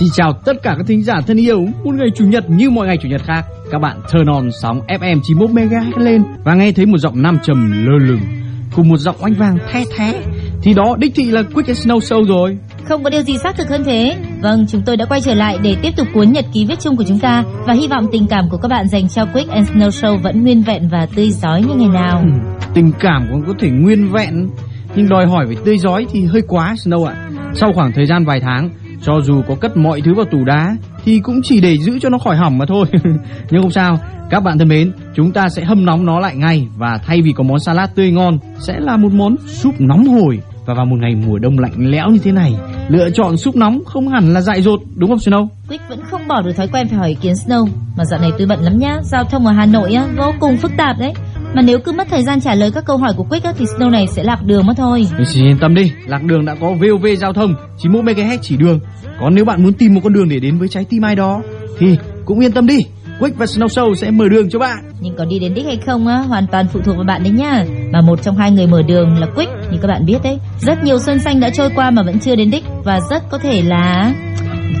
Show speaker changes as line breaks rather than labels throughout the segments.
Xin chào tất cả các thính giả thân yêu. Một ngày chủ nhật như mọi ngày chủ nhật khác, các bạn turn on sóng FM 91 MHz lên và nghe thấy một giọng nam trầm lơ lửng cùng một giọng oanh vàng the thé thì đó đích thị là Quick and Snow Show rồi.
Không có điều gì xác thực hơn thế. Vâng, chúng tôi đã quay trở lại để tiếp tục cuốn nhật ký viết chung của chúng ta và hy vọng tình cảm của các bạn dành cho Quick and Snow Show vẫn nguyên vẹn và tươi giói như ngày nào.
Ừ, tình cảm cũng có thể nguyên vẹn nhưng đòi hỏi phải tươi giói thì hơi quá Snow ạ. Sau khoảng thời gian vài tháng, cho dù có cất mọi thứ vào tủ đá thì cũng chỉ để giữ cho nó khỏi hỏng mà thôi. Nhưng không sao, các bạn thân mến, chúng ta sẽ hâm nóng nó lại ngay và thay vì có món salad tươi ngon sẽ là một món súp nóng hổi và vào một ngày mùa đông lạnh lẽo như thế này, lựa chọn súp nóng không hẳn là dại dột đúng không Snow?
Quick vẫn không bỏ được thói quen phải hỏi ý kiến Snow, mà dạo này tôi bận lắm nhá, giao thông ở Hà Nội á vô cùng phức tạp đấy. Mà nếu cứ mất thời gian trả lời các câu hỏi của Quick á, thì Snow này sẽ lạc đường mất thôi.
Mình yên tâm đi, lạc đường đã có VOV giao thông, chỉ mỗi MHz chỉ đường. Còn nếu bạn muốn tìm một con đường để đến với trái tim ai đó thì cũng yên tâm đi. Quick và Snow Show sẽ mở đường cho bạn.
Nhưng có đi đến đích hay không á, hoàn toàn phụ thuộc vào bạn đấy nhá. Mà một trong hai người mở đường là Quick, như các bạn biết đấy. Rất nhiều xuân xanh đã trôi qua mà vẫn chưa đến đích và rất có thể là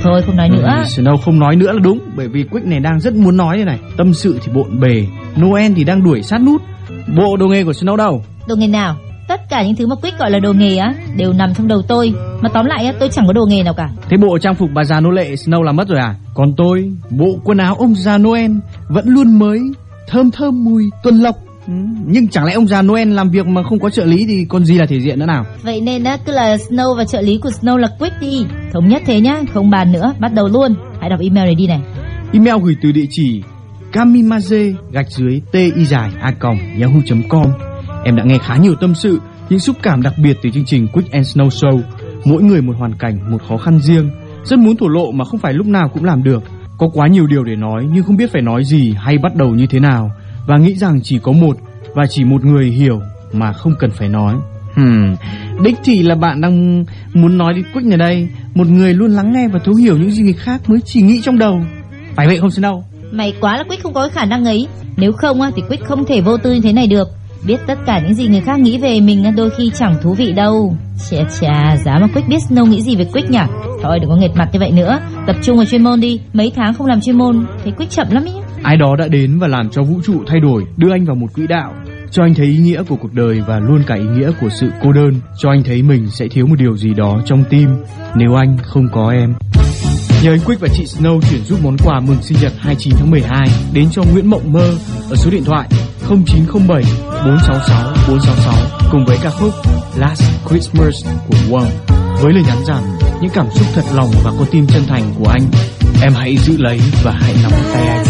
Thôi không nói nữa.
Ừ, Snow không nói nữa là đúng, bởi vì Quick này đang rất muốn nói đây này. Tâm sự thì bộn bề, Noel thì đang đuổi sát nút. Bộ đồ nghề của Snow đâu?
Đồ nghề nào? Tất cả những thứ mà Quick gọi là đồ nghề á đều nằm trong đầu tôi. Mà tóm lại á, tôi chẳng có đồ nghề nào cả.
Thế bộ trang phục bà già nô lệ Snow làm mất rồi à? Còn tôi, bộ quần áo ông già Noel vẫn luôn mới, thơm thơm mùi tuần lộc. Ừ, nhưng chẳng lẽ ông già Noel làm việc mà không có trợ lý thì còn gì là thể diện nữa nào?
Vậy nên á, cứ là Snow và trợ lý của Snow là Quick đi. Thống nhất thế nhá, không bàn nữa, bắt đầu luôn. Hãy đọc email này đi này.
Email gửi từ địa chỉ kamimaze gạch dưới ti dài a yahoo.com. Em đã nghe khá nhiều tâm sự, những xúc cảm đặc biệt từ chương trình Quick and Snow Show. Mỗi người một hoàn cảnh, một khó khăn riêng. Rất muốn thổ lộ mà không phải lúc nào cũng làm được. Có quá nhiều điều để nói nhưng không biết phải nói gì hay bắt đầu như thế nào. Và nghĩ rằng chỉ có một và chỉ một người hiểu mà không cần phải nói. Hmm, đích thì là bạn đang muốn nói đến Quick này đây Một người luôn lắng nghe và thấu hiểu những gì người khác mới chỉ nghĩ trong đầu Phải vậy không Snow?
Mày quá là quyết không có cái khả năng ấy. Nếu không á thì quyết không thể vô tư như thế này được. Biết tất cả những gì người khác nghĩ về mình đôi khi chẳng thú vị đâu. Chà chà, giá mà quyết biết Snow nghĩ gì về quyết nhỉ? Thôi đừng có nghệt mặt như vậy nữa. Tập trung vào chuyên môn đi. Mấy tháng không làm chuyên môn Thấy quyết chậm lắm ý.
Ai đó đã đến và làm cho vũ trụ thay đổi Đưa anh vào một quỹ đạo. Cho anh thấy ý nghĩa của cuộc đời và luôn cả ý nghĩa của sự cô đơn. Cho anh thấy mình sẽ thiếu một điều gì đó trong tim. Nếu anh không có em. Nhờ anh Quick và chị Snow chuyển giúp món quà mừng sinh nhật 29 tháng 12 đến cho Nguyễn Mộng Mơ ở số điện thoại 0907 466 466 cùng với ca khúc Last Christmas của Wong với lời nhắn rằng, những cảm xúc thật lòng và con tim chân thành của anh, em hãy giữ lấy và hãy nắm tay anh.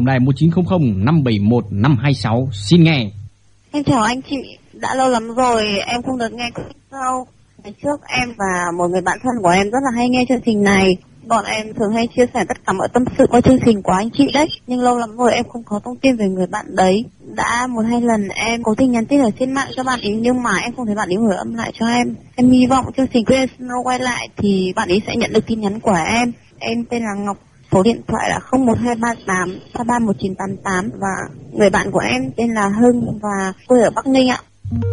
Tổng đài 1900 571 526. Xin nghe.
Em chào anh chị, đã lâu lắm rồi em không được nghe sau. Ngày trước em và một người bạn thân của em rất là hay nghe chương trình này. Bọn em thường hay chia sẻ tất cả mọi tâm sự qua chương trình của anh chị đấy. Nhưng lâu lắm rồi em không có thông tin về người bạn đấy. Đã một hai lần em cố tình nhắn tin ở trên mạng cho bạn ấy nhưng mà em không thấy bạn ấy gửi âm lại cho em. Em hy vọng chương trình Queen Snow quay lại thì bạn ấy sẽ nhận được tin nhắn của em. Em tên là Ngọc số điện thoại là 01238 331988 và người bạn của em tên là Hưng và quê ở Bắc Ninh ạ.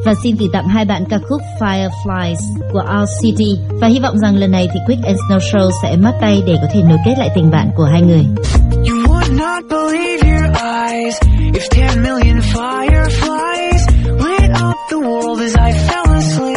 Và xin gửi tặng hai bạn ca khúc Fireflies của Our City và hy vọng rằng lần này thì Quick and Snow Show sẽ bắt tay để có thể nối kết lại tình bạn của hai người.
You would not believe your eyes if 10 million fireflies lit up the world as I fell asleep.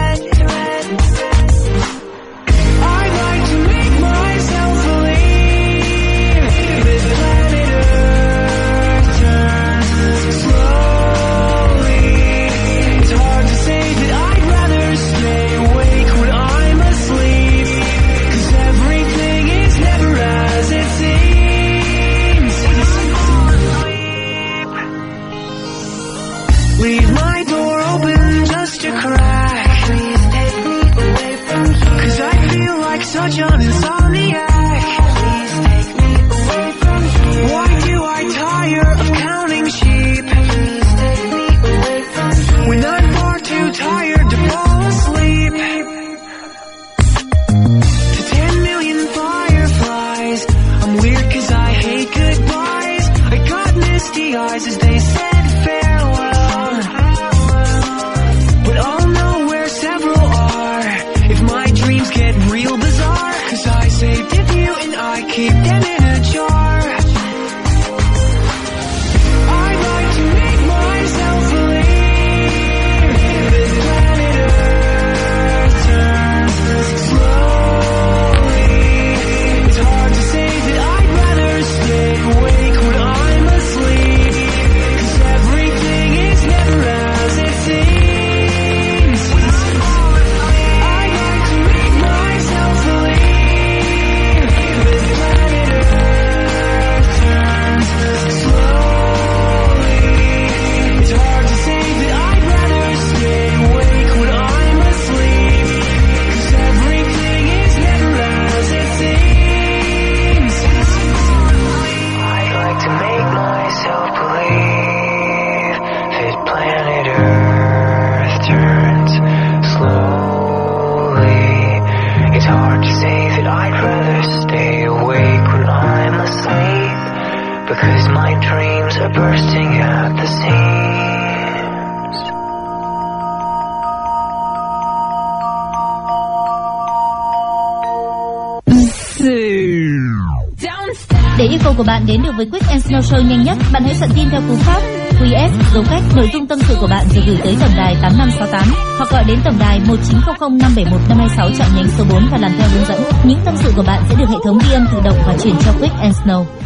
Show của bạn đến được với Quick and Snow Show nhanh nhất, bạn hãy soạn tin theo cú pháp QS dấu cách nội dung tâm sự của bạn rồi gửi tới tổng đài 8568 hoặc gọi đến tổng đài 1900 571 526 chọn nhánh số 4 và làm theo hướng dẫn. Những tâm sự của bạn sẽ được hệ thống ghi âm tự động và chuyển cho Quick and Snow.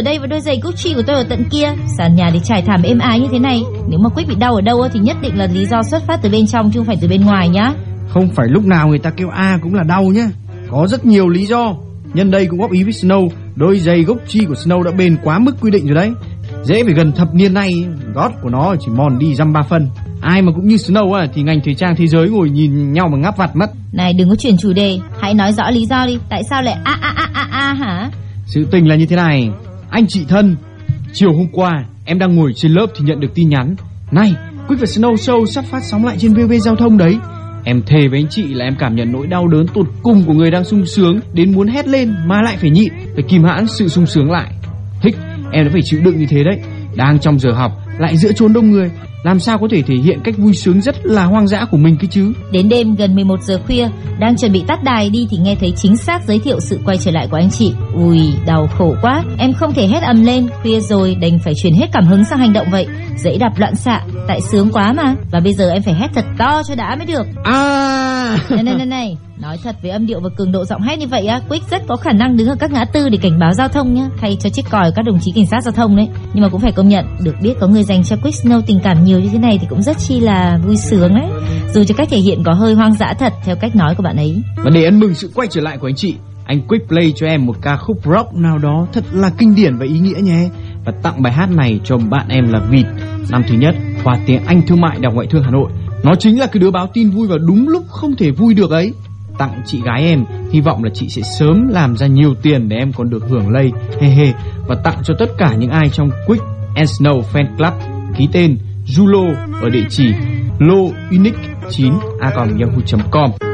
Ở đây và đôi giày Gucci của tôi ở tận kia. Sàn nhà thì trải thảm êm ái như thế này. Nếu mà Quick bị đau ở đâu thì nhất định là lý do xuất phát từ bên trong chứ không phải từ bên ngoài nhá.
không phải lúc nào người ta kêu A cũng là đau nhá. Có rất nhiều lý do. Nhân đây cũng góp ý với Snow, đôi giày gốc chi của Snow đã bền quá mức quy định rồi đấy. Dễ phải gần thập niên nay, gót của nó chỉ mòn đi dăm ba phân. Ai mà cũng như Snow à, thì ngành thời trang thế giới ngồi nhìn nhau mà ngáp vặt mất.
Này đừng có chuyển chủ đề, hãy nói rõ lý do đi. Tại sao lại a a a a a hả?
Sự tình là như thế này, anh chị thân, chiều hôm qua em đang ngồi trên lớp thì nhận được tin nhắn. Này, Quick và Snow Show sắp phát sóng lại trên VV Giao thông đấy. Em thề với anh chị là em cảm nhận nỗi đau đớn tột cùng của người đang sung sướng đến muốn hét lên mà lại phải nhịn, phải kìm hãn sự sung sướng lại. Hích, em đã phải chịu đựng như thế đấy. Đang trong giờ học, lại giữa chốn đông người, làm sao có thể thể hiện cách vui sướng rất là hoang dã của mình cái chứ?
Đến đêm gần 11 giờ khuya, đang chuẩn bị tắt đài đi thì nghe thấy chính xác giới thiệu sự quay trở lại của anh chị. Ui, đau khổ quá. Em không thể hét ầm lên, khuya rồi đành phải chuyển hết cảm hứng sang hành động vậy. Dãy đạp loạn xạ, tại sướng quá mà. Và bây giờ em phải hét thật to cho đã mới được.
À!
Này này này này, nói thật với âm điệu và cường độ giọng hét như vậy á, Quick rất có khả năng đứng ở các ngã tư để cảnh báo giao thông nhá, thay cho chiếc còi các đồng chí cảnh sát giao thông đấy. Nhưng mà cũng phải công nhận, được biết có người dành cho Quick Snow tình cảm nhiều nhiều như thế này thì cũng rất chi là vui sướng đấy. Dù cho cách thể hiện có hơi hoang dã thật theo cách nói của bạn ấy.
Và để ăn mừng sự quay trở lại của anh chị, anh Quick play cho em một ca khúc rock nào đó thật là kinh điển và ý nghĩa nhé. Và tặng bài hát này cho bạn em là Vịt, năm thứ nhất khoa tiếng Anh Thương mại Đại học Ngoại thương Hà Nội. Nó chính là cái đứa báo tin vui vào đúng lúc không thể vui được ấy. Tặng chị gái em, hy vọng là chị sẽ sớm làm ra nhiều tiền để em còn được hưởng lây, he he. Và tặng cho tất cả những ai trong Quick and Snow Fan Club ký tên Zulo ở địa chỉ
lounic9a.yahoo.com.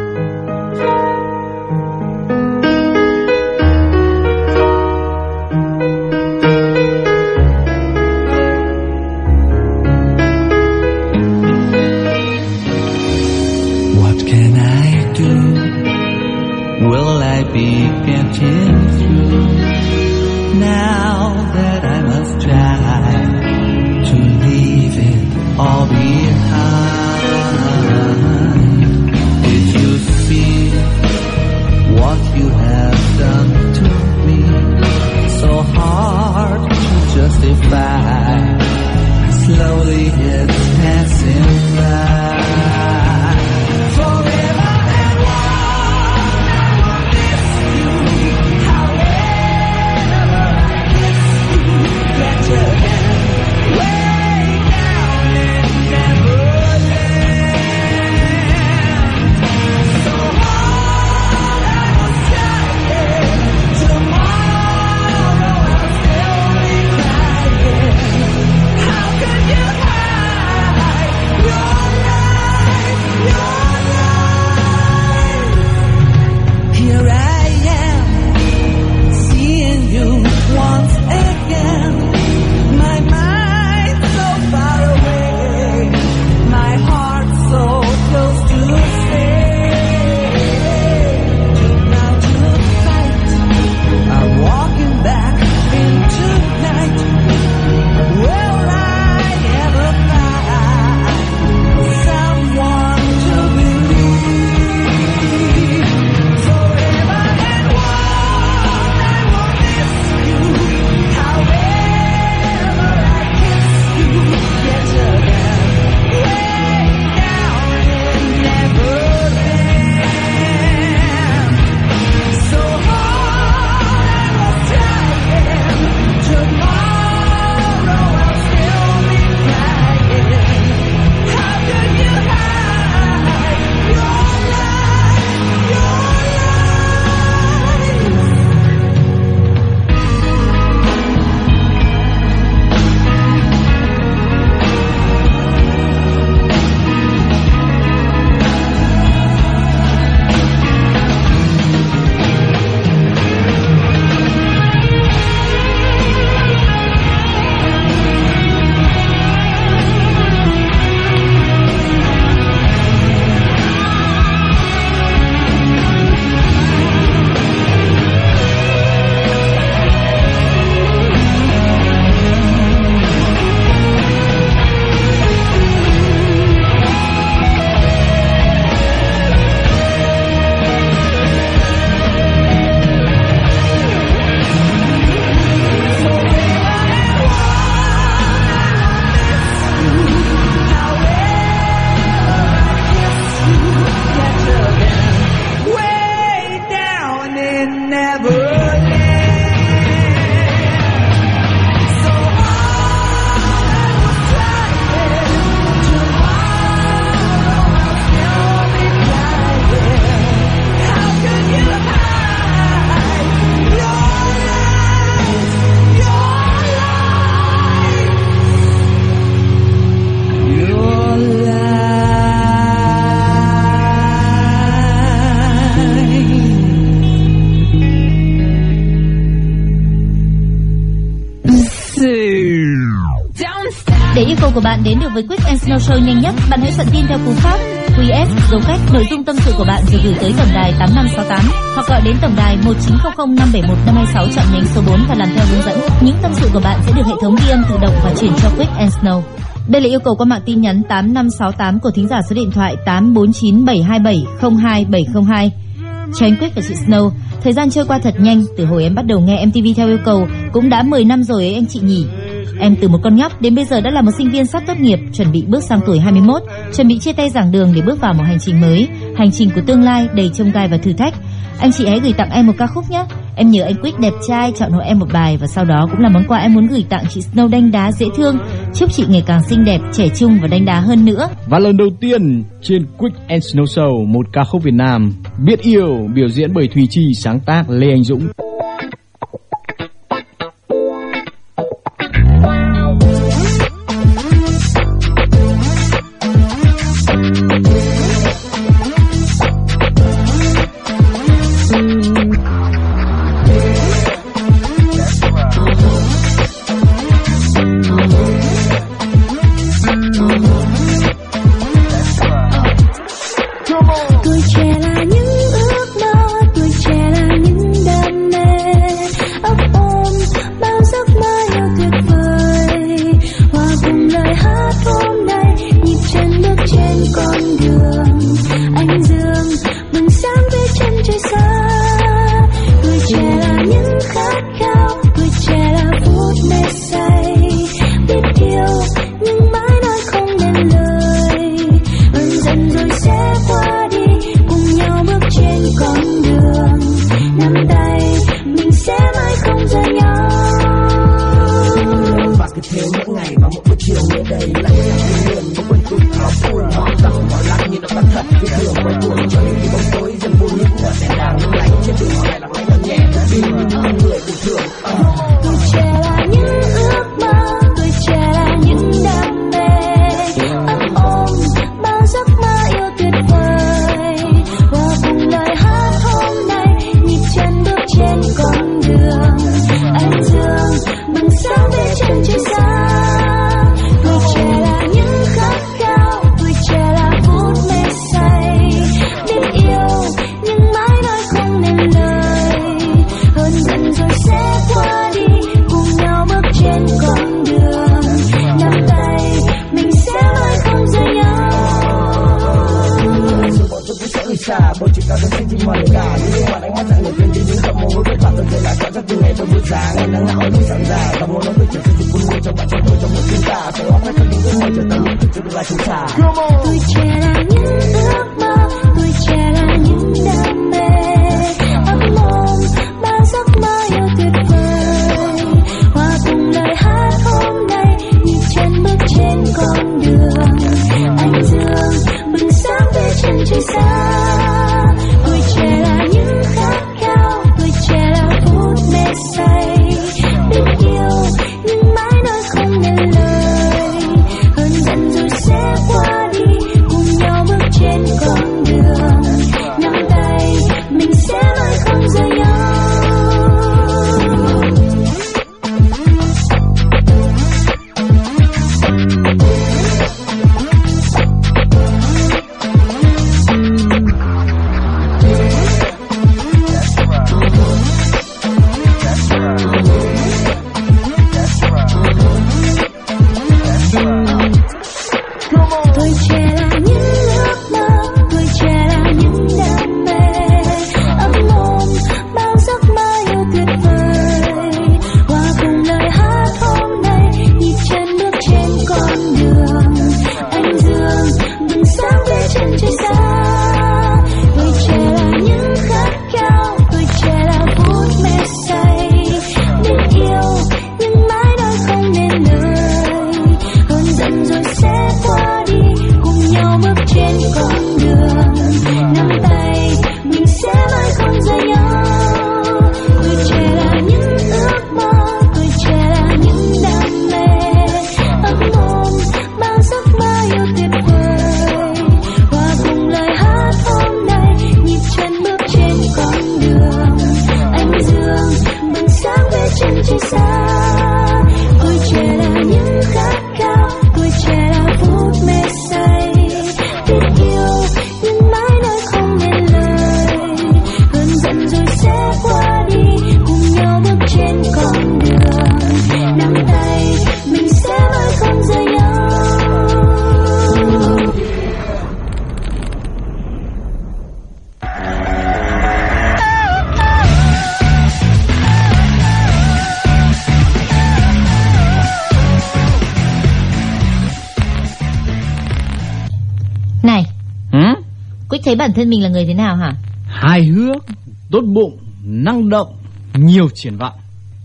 bạn đến được với Quick and Snow Show nhanh nhất, bạn hãy soạn tin theo cú pháp QF dấu cách nội dung tâm sự của bạn rồi gửi tới tổng đài 8568 hoặc gọi đến tổng đài 1900 571 526 chọn nhánh số 4 và làm theo hướng dẫn. Những tâm sự của bạn sẽ được hệ thống ghi âm tự động và chuyển cho Quick and Snow. Đây là yêu cầu qua mạng tin nhắn 8568 của thính giả số điện thoại 8497270272. Cho anh Quick và chị Snow, thời gian trôi qua thật nhanh, từ hồi em bắt đầu nghe MTV theo yêu cầu cũng đã 10 năm rồi ấy anh chị nhỉ. Em từ một con nhóc đến bây giờ đã là một sinh viên sắp tốt nghiệp, chuẩn bị bước sang tuổi 21, chuẩn bị chia tay giảng đường để bước vào một hành trình mới, hành trình của tương lai đầy trông gai và thử thách. Anh chị hãy gửi tặng em một ca khúc nhé. Em nhớ anh Quyết đẹp trai chọn hộ em một bài và sau đó cũng là món quà em muốn gửi tặng chị Snow đanh đá dễ thương. Chúc chị ngày càng xinh đẹp, trẻ trung và đanh đá hơn nữa.
Và lần đầu tiên trên Quick and Snow Show một ca khúc Việt Nam Biết yêu biểu diễn bởi Thùy Chi sáng tác Lê Anh Dũng.
Người
thế nào hả?
Hài hước, tốt bụng, năng động, nhiều triển vọng.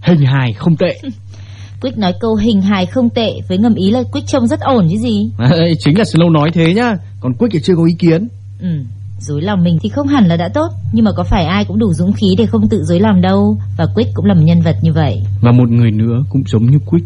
Hình hài không tệ.
Quick nói câu hình hài không tệ với ngầm ý là Quick trông rất ổn chứ gì.
Đấy, chính là Snow nói thế nhá. Còn Quick thì chưa có ý kiến.
Ừ, dối lòng mình thì không hẳn là đã tốt, nhưng mà có phải ai cũng đủ dũng khí để không tự dối lòng đâu. Và Quick cũng là một nhân vật như vậy.
Và một người nữa cũng giống như Quick.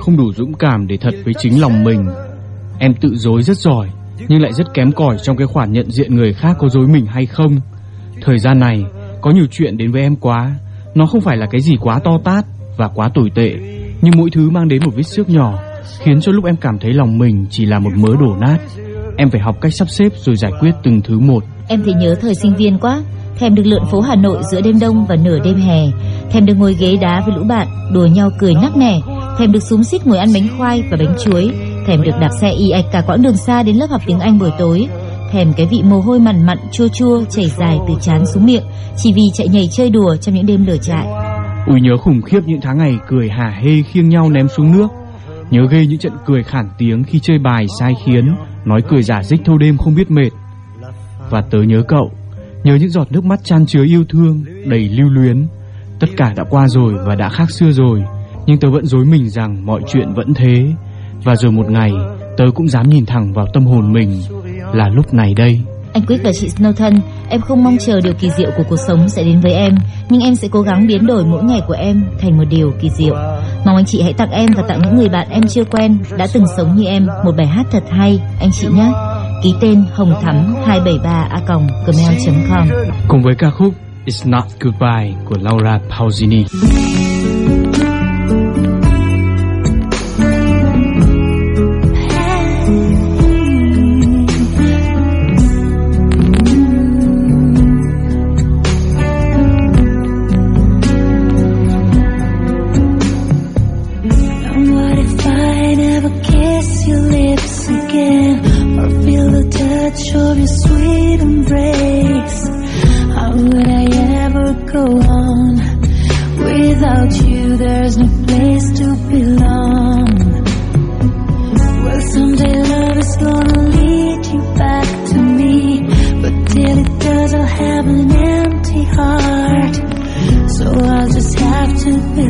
Không đủ dũng cảm để thật với chính lòng mình. Em tự dối rất giỏi, nhưng lại rất kém cỏi trong cái khoản nhận diện người khác có dối mình hay không. Thời gian này, có nhiều chuyện đến với em quá. Nó không phải là cái gì quá to tát và quá tồi tệ, nhưng mỗi thứ mang đến một vết xước nhỏ, khiến cho lúc em cảm thấy lòng mình chỉ là một mớ đổ nát. Em phải học cách sắp xếp rồi giải quyết từng thứ một.
Em thấy nhớ thời sinh viên quá Thèm được lượn phố Hà Nội giữa đêm đông và nửa đêm hè Thèm được ngồi ghế đá với lũ bạn Đùa nhau cười nắc nẻ Thèm được súng xít ngồi ăn bánh khoai và bánh chuối. Thèm được đạp xe y ạch cả quãng đường xa đến lớp học tiếng Anh buổi tối. Thèm cái vị mồ hôi mặn mặn, chua chua, chảy dài từ trán xuống miệng, Chỉ vì chạy nhảy chơi đùa trong những đêm lửa trại.
Ui nhớ khủng khiếp những tháng ngày cười hả hê khiêng nhau ném xuống nước. Nhớ ghê những trận cười khản tiếng khi chơi bài sai khiến, Nói cười giả dích thâu đêm không biết mệt. Và tớ nhớ cậu, Nhớ những giọt nước mắt chan chứa yêu thương, Đầy lưu luyến. Tất cả đã qua rồi và đã khác xưa rồi. Nhưng tớ vẫn dối mình rằng mọi chuyện vẫn thế. Và rồi một ngày Tớ cũng dám nhìn thẳng vào tâm hồn mình Là lúc này đây.
Anh Quyết và chị Snow thân Em không mong chờ điều kỳ diệu của cuộc sống sẽ đến với em Nhưng em sẽ cố gắng biến đổi mỗi ngày của em Thành một điều kỳ diệu. Mong anh chị hãy tặng em và tặng những người bạn em chưa quen Đã từng sống như em Một bài hát thật hay. Anh chị nhé. Ký tên hồng thắm 273a.gmail.com
Cùng với ca khúc It's Not Goodbye của Laura Pausini
to believe.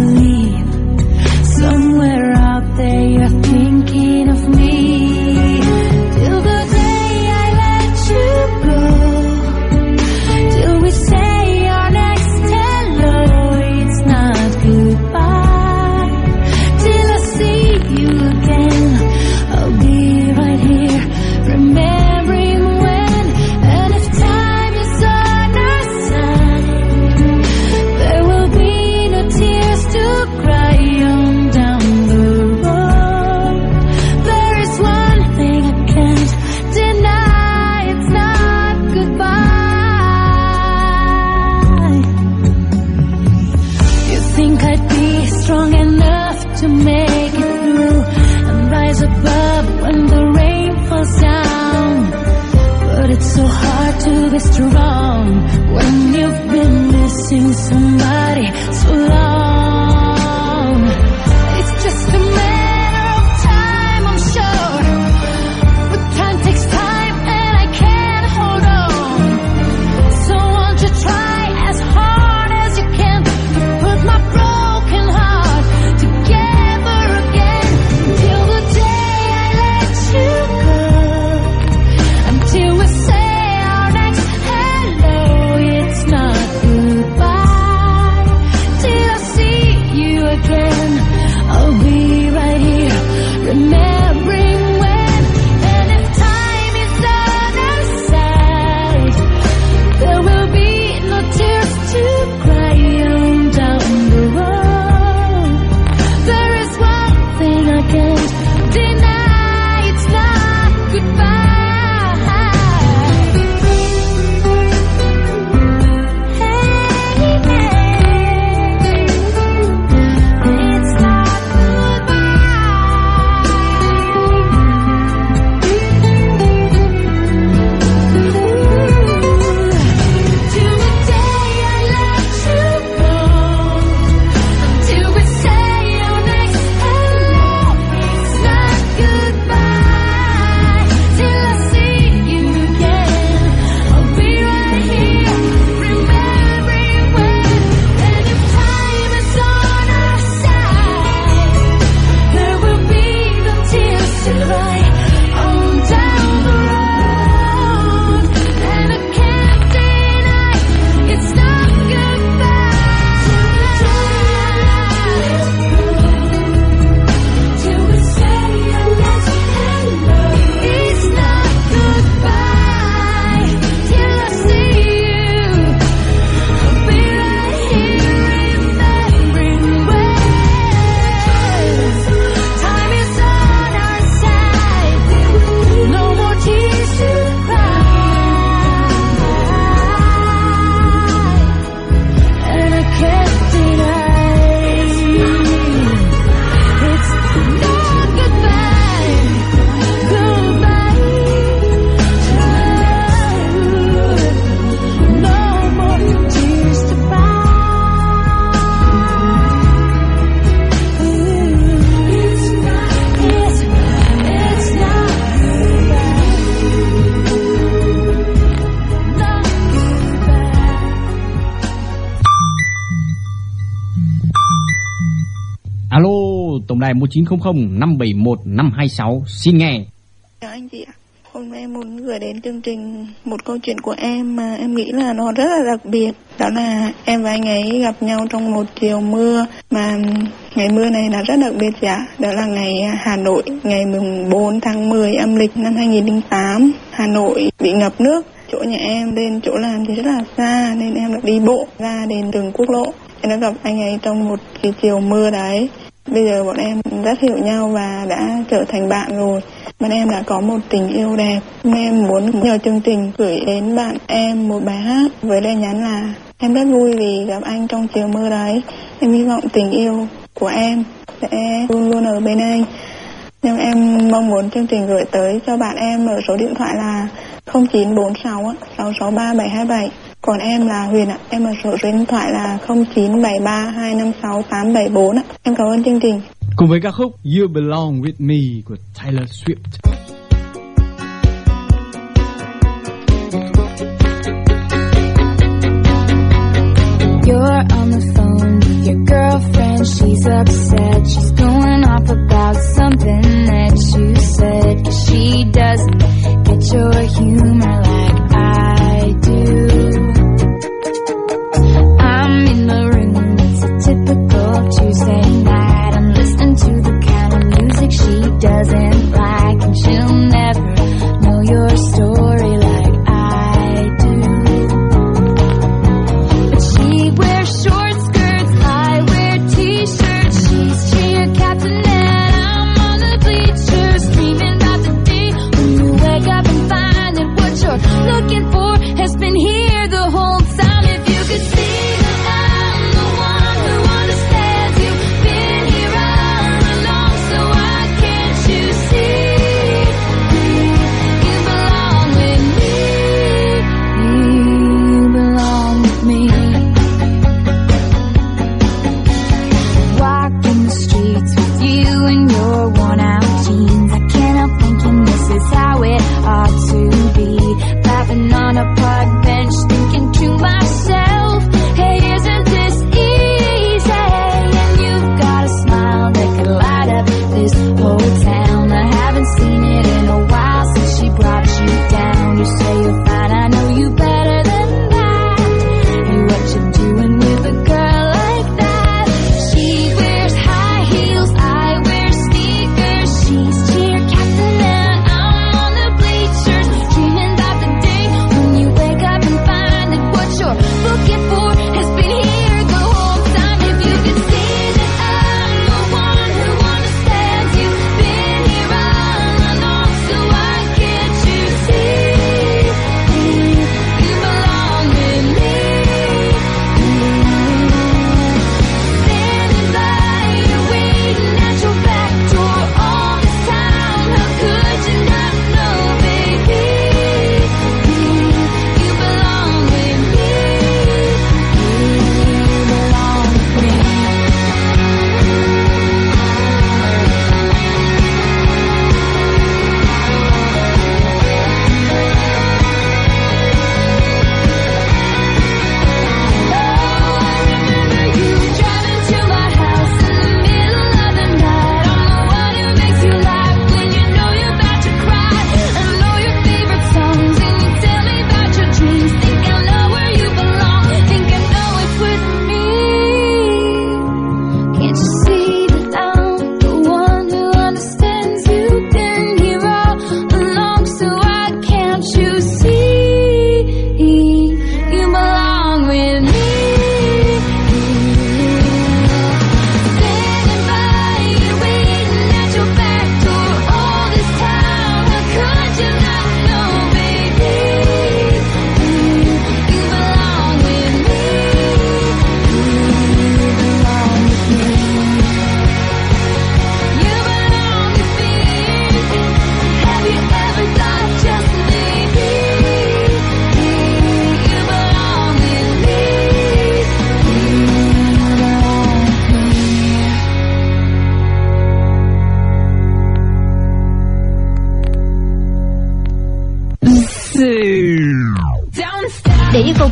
Đài 1900 571 526. Xin nghe.
Chào anh chị ạ. Hôm nay em muốn gửi đến chương trình một câu chuyện của em mà em nghĩ là nó rất là đặc biệt. Đó là em và anh ấy gặp nhau trong một chiều mưa mà ngày mưa này là rất đặc biệt dạ. Đó là ngày Hà Nội, ngày mùng 4 tháng 10 âm lịch năm 2008. Hà Nội bị ngập nước. Chỗ nhà em lên chỗ làm thì rất là xa nên em đã đi bộ ra đến đường quốc lộ. Em đã gặp anh ấy trong một cái chiều mưa đấy. Bây giờ bọn em rất hiểu nhau và đã trở thành bạn rồi. Bọn em đã có một tình yêu đẹp. Bọn em muốn nhờ chương trình gửi đến bạn em một bài hát với lời nhắn là em rất vui vì gặp anh trong chiều mưa đấy. Em hy vọng tình yêu của em sẽ luôn luôn ở bên anh. Nhưng em mong muốn chương trình gửi tới cho bạn em ở số điện thoại là 0946 663 727. Còn em là Huyền ạ, em ở số điện thoại là 0973 256 874 ạ. Em cảm ơn chương trình.
Cùng với ca khúc You Belong With Me của Taylor Swift.
You're on the phone with your girlfriend. She's upset. She's going off about something that you said. Cause she doesn't get your humor like I do. Doesn't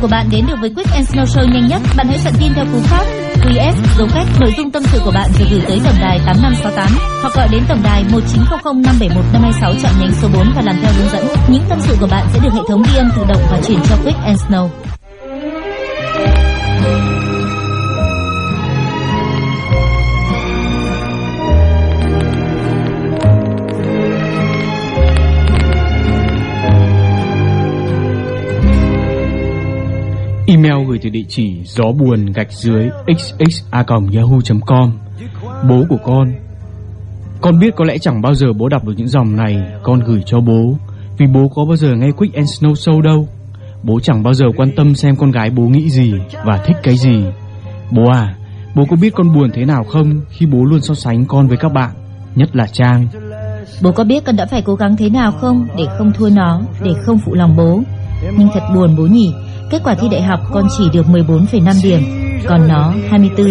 của bạn đến được với Quick and Snow Show nhanh nhất, bạn hãy soạn tin theo cú pháp QS dấu cách nội dung tâm sự của bạn rồi gửi tới tổng đài 8568 hoặc gọi đến tổng đài 1900 571 526 chọn nhánh số 4 và làm theo hướng dẫn. Những tâm sự của bạn sẽ được hệ thống ghi âm tự động và chuyển cho Quick and Snow.
Email gửi từ địa chỉ gió buồn gạch dưới xxa@yahoo.com. Bố của con. Con biết có lẽ chẳng bao giờ bố đọc được những dòng này con gửi cho bố, vì bố có bao giờ nghe Quick and Snow Show đâu. Bố chẳng bao giờ quan tâm xem con gái bố nghĩ gì và thích cái gì. Bố à, bố có biết con buồn thế nào không khi bố luôn so sánh con với các bạn, nhất là Trang.
Bố có biết con đã phải cố gắng thế nào không để không thua nó, để không phụ lòng bố. Nhưng thật buồn bố nhỉ, kết quả thi đại học con chỉ được 14,5 điểm, còn nó 24.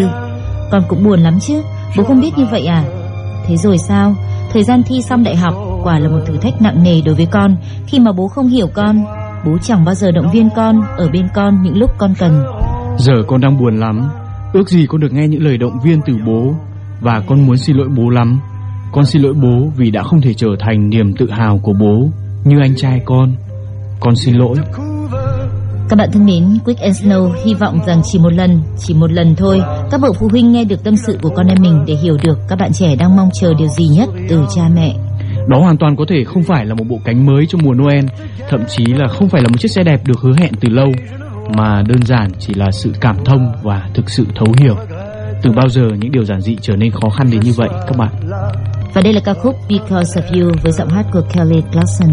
Con cũng buồn lắm chứ, bố không biết như vậy à? Thế rồi sao? Thời gian thi xong đại học quả là một thử thách nặng nề đối với con khi mà bố không hiểu con. Bố chẳng bao giờ động viên con, ở bên con những lúc con cần.
Giờ con đang buồn lắm, ước gì con được nghe những lời động viên từ bố và con muốn xin lỗi bố lắm. Con xin lỗi bố vì đã không thể trở thành niềm tự hào của bố như anh trai con. Con xin lỗi.
Các bạn thân mến, Quick and Snow hy vọng rằng chỉ một lần, chỉ một lần thôi, các bậc phụ huynh nghe được tâm sự của con em mình để hiểu được các bạn trẻ đang mong chờ điều gì nhất từ cha mẹ.
Đó hoàn toàn có thể không phải là một bộ cánh mới cho mùa Noel, thậm chí là không phải là một chiếc xe đẹp được hứa hẹn từ lâu, mà đơn giản chỉ là sự cảm thông và thực sự thấu hiểu. Từ bao giờ những điều giản dị trở nên khó khăn đến như vậy các bạn?
Và đây là ca khúc Because of You với giọng hát của Kelly Clarkson.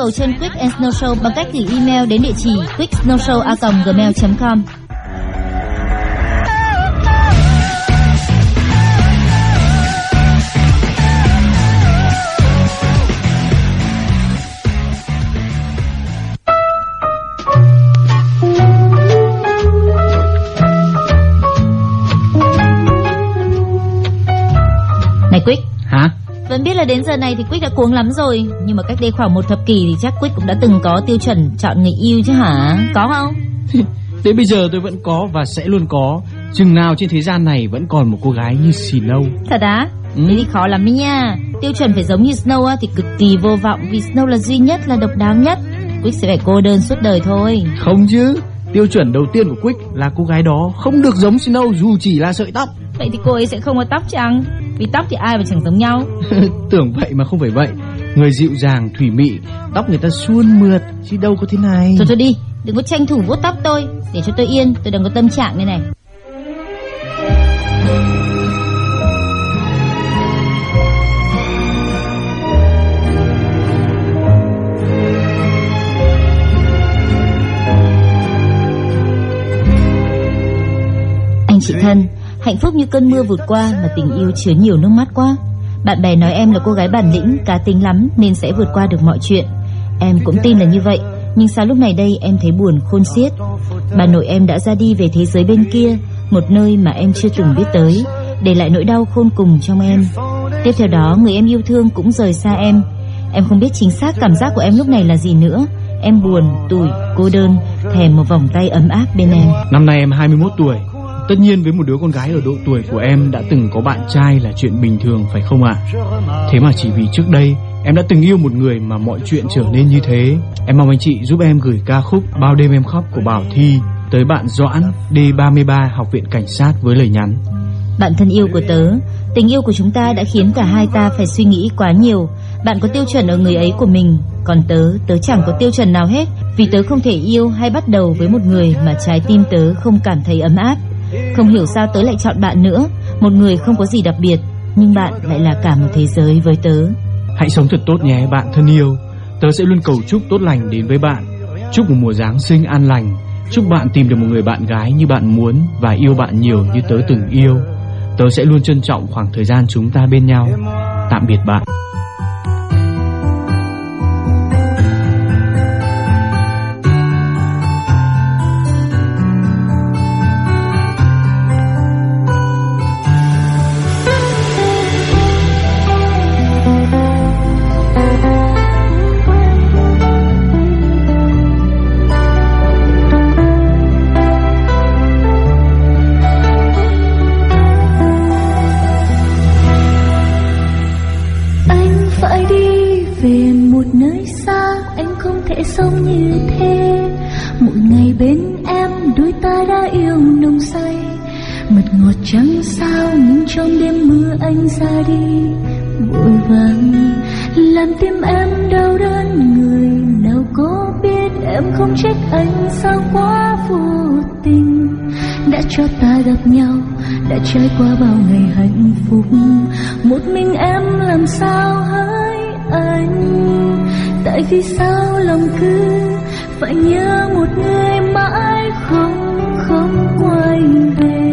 Cầu trên Quick and Snow Show bằng cách gửi email đến địa chỉ quicksnowshow@gmail.com. Vẫn biết là đến giờ này thì Quick đã cuống lắm rồi, nhưng mà cách đây khoảng một thập kỷ thì chắc Quick cũng đã từng có tiêu chuẩn chọn người yêu chứ hả? Có không?
Đến bây giờ tôi vẫn có và sẽ luôn có. Chừng nào trên thế gian này vẫn còn một cô gái như Snow.
Thật á?
Ừ.
Thế thì khó lắm đấy nha. Tiêu chuẩn phải giống như Snow á, thì cực kỳ vô vọng vì Snow là duy nhất là độc đáo nhất. Quick sẽ phải cô đơn suốt đời thôi.
Không chứ. Tiêu chuẩn đầu tiên của Quick là cô gái đó không được giống Snow dù chỉ là sợi tóc.
Vậy thì cô ấy sẽ không có tóc chăng? Vì tóc thì ai mà chẳng giống nhau.
Tưởng vậy mà không phải vậy. Người dịu dàng, thủy mị, tóc người ta suôn mượt, chứ đâu có thế này.
Thôi thôi đi, đừng có tranh thủ vuốt tóc tôi, để cho tôi yên, tôi đang có tâm trạng đây này. Anh chị thân, hạnh phúc như cơn mưa vụt qua mà tình yêu chứa nhiều nước mắt quá. Bạn bè nói em là cô gái bản lĩnh, cá tính lắm nên sẽ vượt qua được mọi chuyện. Em cũng tin là như vậy, nhưng sao lúc này đây em thấy buồn khôn xiết. Bà nội em đã ra đi về thế giới bên kia, một nơi mà em chưa từng biết tới, để lại nỗi đau khôn cùng trong em. Tiếp theo đó, người em yêu thương cũng rời xa em. Em không biết chính xác cảm giác của em lúc này là gì nữa. Em buồn, tủi, cô đơn, thèm một vòng tay ấm áp bên em.
Năm nay em 21 tuổi. Tất nhiên với một đứa con gái ở độ tuổi của em đã từng có bạn trai là chuyện bình thường phải không ạ? Thế mà chỉ vì trước đây em đã từng yêu một người mà mọi chuyện trở nên như thế. Em mong anh chị giúp em gửi ca khúc Bao đêm em khóc của Bảo Thi tới bạn Doãn D33 Học viện Cảnh sát với lời nhắn.
Bạn thân yêu của tớ, tình yêu của chúng ta đã khiến cả hai ta phải suy nghĩ quá nhiều. Bạn có tiêu chuẩn ở người ấy của mình, còn tớ, tớ chẳng có tiêu chuẩn nào hết, vì tớ không thể yêu hay bắt đầu với một người mà trái tim tớ không cảm thấy ấm áp. Không hiểu sao tớ lại chọn bạn nữa, một người không có gì đặc biệt, nhưng bạn lại là cả một thế giới với tớ.
Hãy sống thật tốt nhé bạn thân yêu. Tớ sẽ luôn cầu chúc tốt lành đến với bạn. Chúc một mùa Giáng sinh an lành. Chúc bạn tìm được một người bạn gái như bạn muốn và yêu bạn nhiều như tớ từng yêu. Tớ sẽ luôn trân trọng khoảng thời gian chúng ta bên nhau. Tạm biệt bạn.
Ra đi Vội vàng Làm tim em đau đớn, Người nào có biết em không trách anh sao quá vô tình. Đã cho ta gặp nhau, đã trải qua bao ngày hạnh phúc, một mình em làm sao hỡi anh? Tại vì sao lòng cứ phải nhớ một người mãi không không quay về?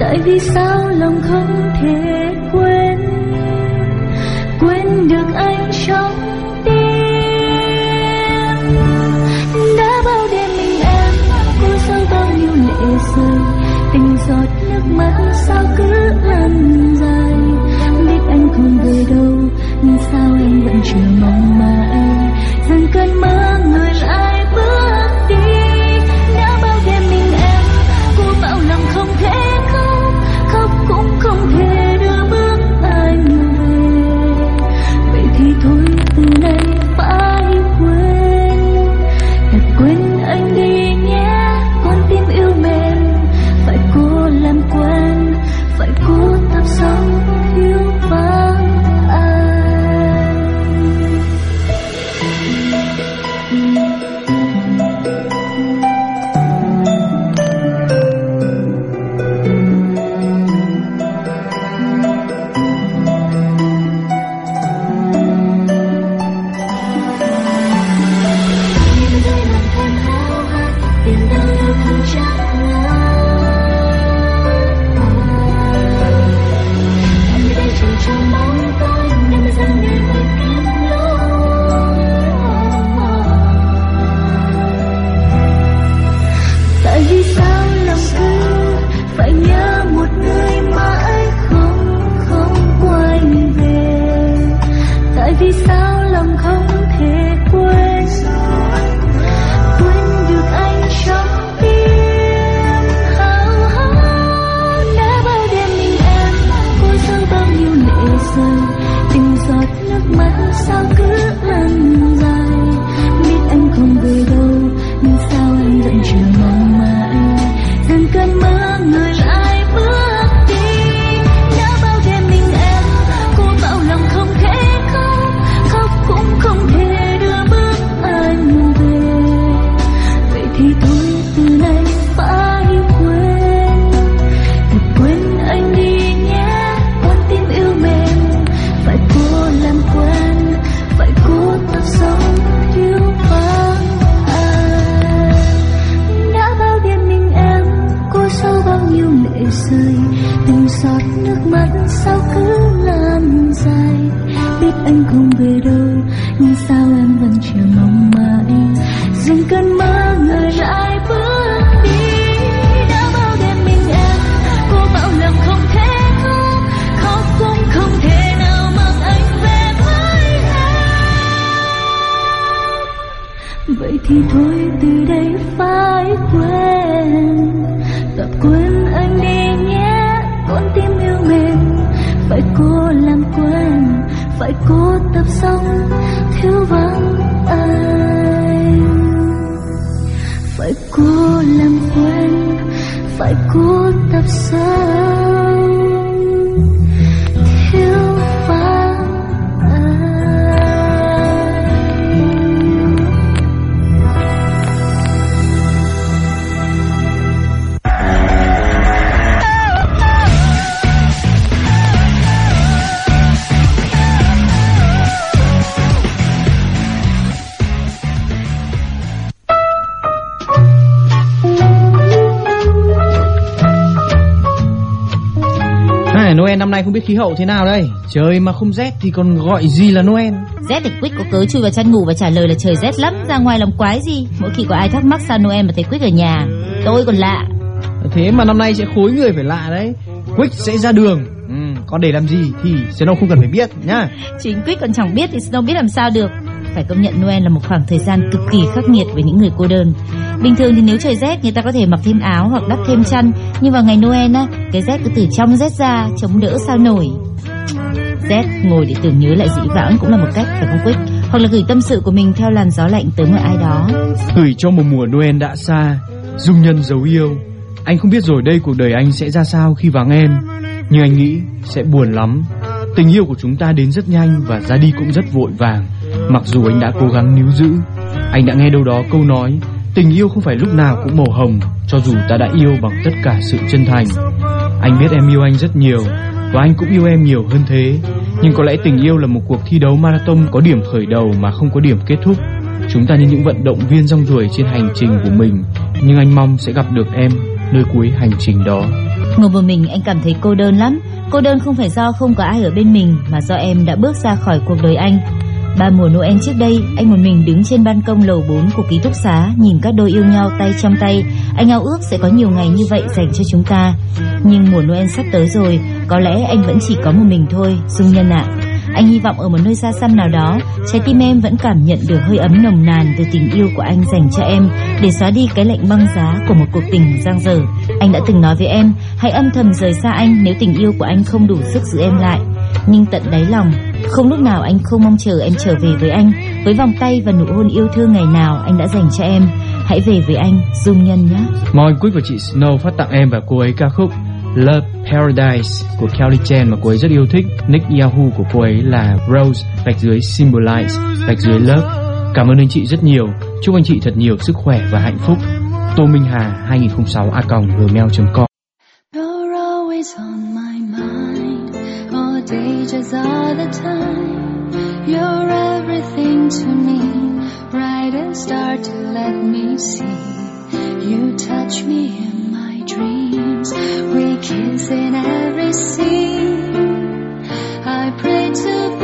Tại vì sao lòng không thể
ti khí hậu thế nào đây Trời mà không rét thì còn gọi gì là Noel
Rét thì Quyết có cớ chui vào chăn ngủ và trả lời là trời rét lắm, ra ngoài làm quái gì. Mỗi khi có ai thắc mắc sao Noel mà thấy Quyết ở nhà, tôi còn lạ.
Thế mà năm nay sẽ khối người phải lạ đấy Quick sẽ ra đường ừ, Còn để làm gì thì Snow không cần phải biết nhá
Chính Quyết còn chẳng biết thì Snow biết làm sao được. Phải công nhận Noel là một khoảng thời gian cực kỳ khắc nghiệt với những người cô đơn. Bình thường thì nếu trời rét người ta có thể mặc thêm áo hoặc đắp thêm chăn, nhưng vào ngày Noel á, cái rét cứ từ trong rét ra, chống đỡ sao nổi. Rét ngồi để tưởng nhớ lại dĩ vãng cũng là một cách phải không Quyết? Hoặc là gửi tâm sự của mình theo làn gió lạnh tới một ai đó.
Gửi cho một mùa Noel đã xa Dung nhân dấu yêu Anh không biết rồi đây cuộc đời anh sẽ ra sao khi vắng em Nhưng anh nghĩ sẽ buồn lắm Tình yêu của chúng ta đến rất nhanh Và ra đi cũng rất vội vàng Mặc dù anh đã cố gắng níu giữ Anh đã nghe đâu đó câu nói Tình yêu không phải lúc nào cũng màu hồng, Cho dù ta đã yêu bằng tất cả sự chân thành. Anh biết em yêu anh rất nhiều, Và anh cũng yêu em nhiều hơn thế. Nhưng có lẽ tình yêu là một cuộc thi đấu marathon Có điểm khởi đầu mà không có điểm kết thúc. Chúng ta như những vận động viên rong ruổi trên hành trình của mình, Nhưng anh mong sẽ gặp được em nơi cuối hành trình đó.
Ngồi một mình anh cảm thấy cô đơn lắm. Cô đơn không phải do không có ai ở bên mình, Mà do em đã bước ra khỏi cuộc đời anh. Ba mùa Noel trước đây, Anh một mình đứng trên ban công lầu 4 của ký túc xá, Nhìn các đôi yêu nhau tay trong tay. Anh ao ước sẽ có nhiều ngày như vậy dành cho chúng ta. Nhưng mùa Noel sắp tới rồi, Có lẽ anh vẫn chỉ có một mình thôi, Dung nhân ạ. Anh hy vọng ở một nơi xa xăm nào đó, Trái tim em vẫn cảm nhận được hơi ấm nồng nàn Từ tình yêu của anh dành cho em, Để xóa đi cái lạnh băng giá của một cuộc tình giang dở. Anh đã từng nói với em, Hãy âm thầm rời xa anh Nếu tình yêu của anh không đủ sức giữ em lại. Nhưng tận đáy lòng không lúc nào anh không mong chờ em trở về với anh. Với vòng tay và nụ hôn yêu thương ngày nào Anh đã dành cho em. Hãy về với anh Dung nhân nhé.
Mong Quick và chị Snow phát tặng em và cô ấy ca khúc Love Paradise của Kelly Chen mà cô ấy rất yêu thích. Nick Yahoo của cô ấy là Rose Gạch dưới Symbolize Gạch dưới Love. Cảm ơn anh chị rất nhiều. Chúc anh chị thật nhiều sức khỏe và hạnh phúc. Tô Minh Hà 2006 a gmail.com
You're always on my mind, just all the time. You're everything to me, bright and star to let me see. You touch me in my dreams, we kiss in every scene. I pray to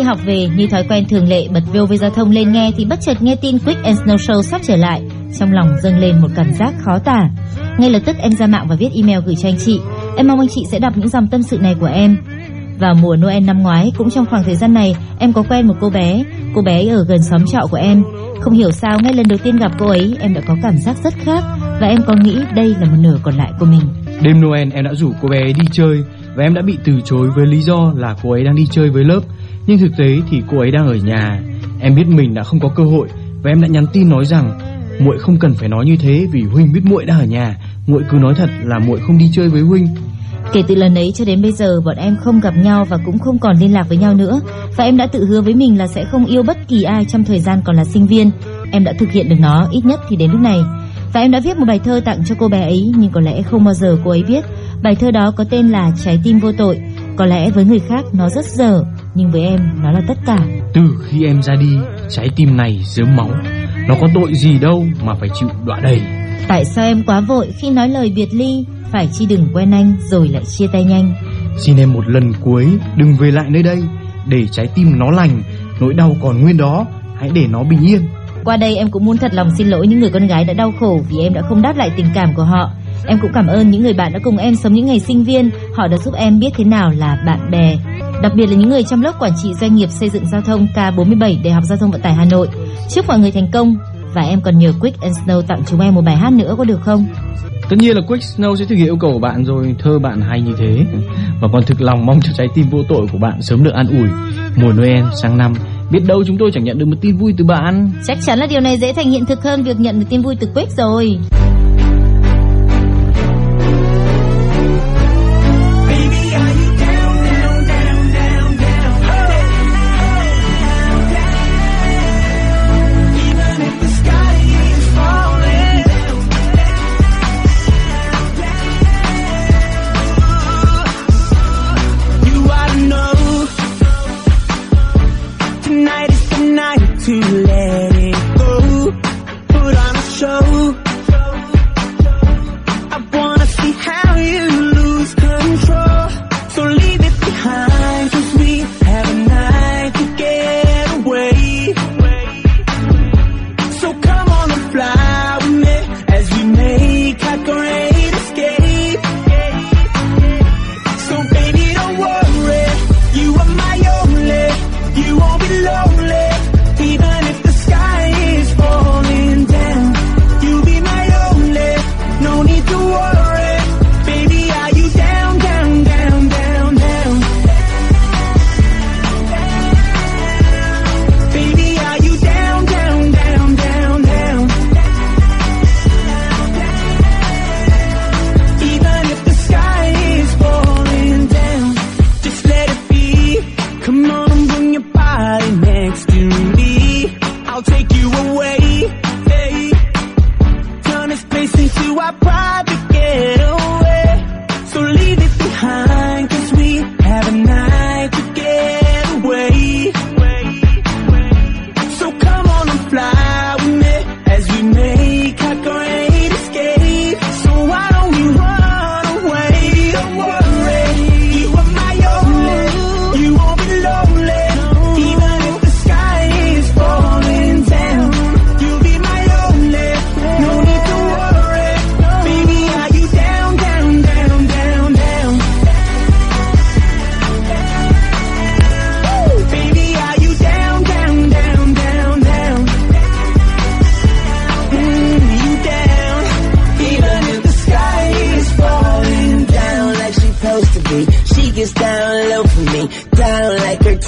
đi học về như thói quen thường lệ bật VOV giao thông lên nghe thì bất chợt nghe tin Quick and Snow Show sắp trở lại, trong lòng dâng lên một cảm giác khó tả. Ngay lập tức em ra mạng và viết email gửi cho anh chị. Em mong anh chị sẽ đọc những dòng tâm sự này của em. Vào mùa Noel năm ngoái, cũng trong khoảng thời gian này, em có quen một cô bé. Cô bé ấy ở gần xóm trọ của em. Không hiểu sao ngay lần đầu tiên gặp cô ấy, em đã có cảm giác rất khác và em có nghĩ đây là một nửa còn lại của mình.
Đêm Noel em đã rủ cô bé đi chơi và em đã bị từ chối với lý do là cô ấy đang đi chơi với lớp. Nhưng thực tế thì cô ấy đang ở nhà. Em biết mình đã không có cơ hội và em đã nhắn tin nói rằng muội không cần phải nói như thế vì huynh biết muội đang ở nhà. Muội cứ nói thật là muội không đi chơi với huynh.
Kể từ lần ấy cho đến bây giờ, bọn em không gặp nhau và cũng không còn liên lạc với nhau nữa Và em đã tự hứa với mình là sẽ không yêu bất kỳ ai trong thời gian còn là sinh viên Em đã thực hiện được nó, ít nhất thì đến lúc này Và em đã viết một bài thơ tặng cho cô bé ấy, nhưng có lẽ không bao giờ cô ấy biết Bài thơ đó có tên là Trái tim vô tội Có lẽ với người khác nó rất dở nhưng với em nó là tất cả
Từ khi em ra đi, trái tim này dớm máu. Nó có tội gì đâu mà phải chịu đọa đầy.
Tại sao em quá vội khi nói lời biệt ly Phải chi đừng quen anh rồi lại chia tay nhanh
Xin em một lần cuối đừng về lại nơi đây để trái tim nó lành, nỗi đau còn nguyên đó, hãy để nó bình yên.
Qua đây em cũng muốn thật lòng xin lỗi những người con gái đã đau khổ vì em đã không đáp lại tình cảm của họ. Em cũng cảm ơn những người bạn đã cùng em sống những ngày sinh viên, họ đã giúp em biết thế nào là bạn bè. Đặc biệt là những người trong lớp quản trị doanh nghiệp xây dựng giao thông K47 Đại học Giao thông Vận tải Hà Nội. Chúc mọi người thành công và em còn nhờ Quick and Snow tặng chúng em một bài hát nữa có được không?
Tất nhiên là Quick Snow sẽ thực hiện yêu cầu của bạn rồi, thơ bạn hay như thế. Và còn thực lòng mong cho trái tim vô tội của bạn sớm được an ủi. Mùa Noel sang năm, biết đâu chúng tôi chẳng nhận được một tin vui từ bạn.
Chắc chắn là điều này dễ thành hiện thực hơn việc nhận được tin vui từ Quick rồi.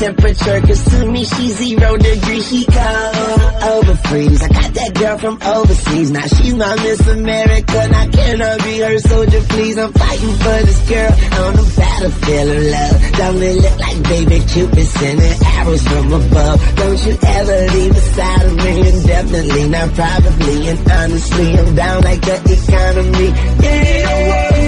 Temperature. Cause to me she's zero degrees. She cold over freeze. I got that girl from overseas. Now she's my Miss America. Now can I be her soldier, please? I'm fighting for this girl on the battlefield of love. Don't it look like baby Cupid sending arrows from above? Don't you ever leave the side of me indefinitely, not probably. And honestly, I'm down like the economy. Yeah,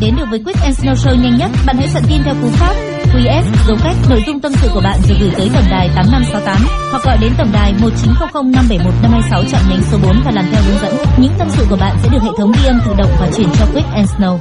bạn đến được với Quick and Snow Show nhanh nhất, bạn hãy soạn tin theo cú pháp QS dấu cách nội dung tâm sự của bạn rồi gửi tới tổng đài 8568 hoặc gọi đến tổng đài 1900 571 526 chọn nhánh số 4 và làm theo hướng dẫn. Những tâm sự của bạn sẽ được hệ thống ghi âm tự động và chuyển cho Quick and Snow.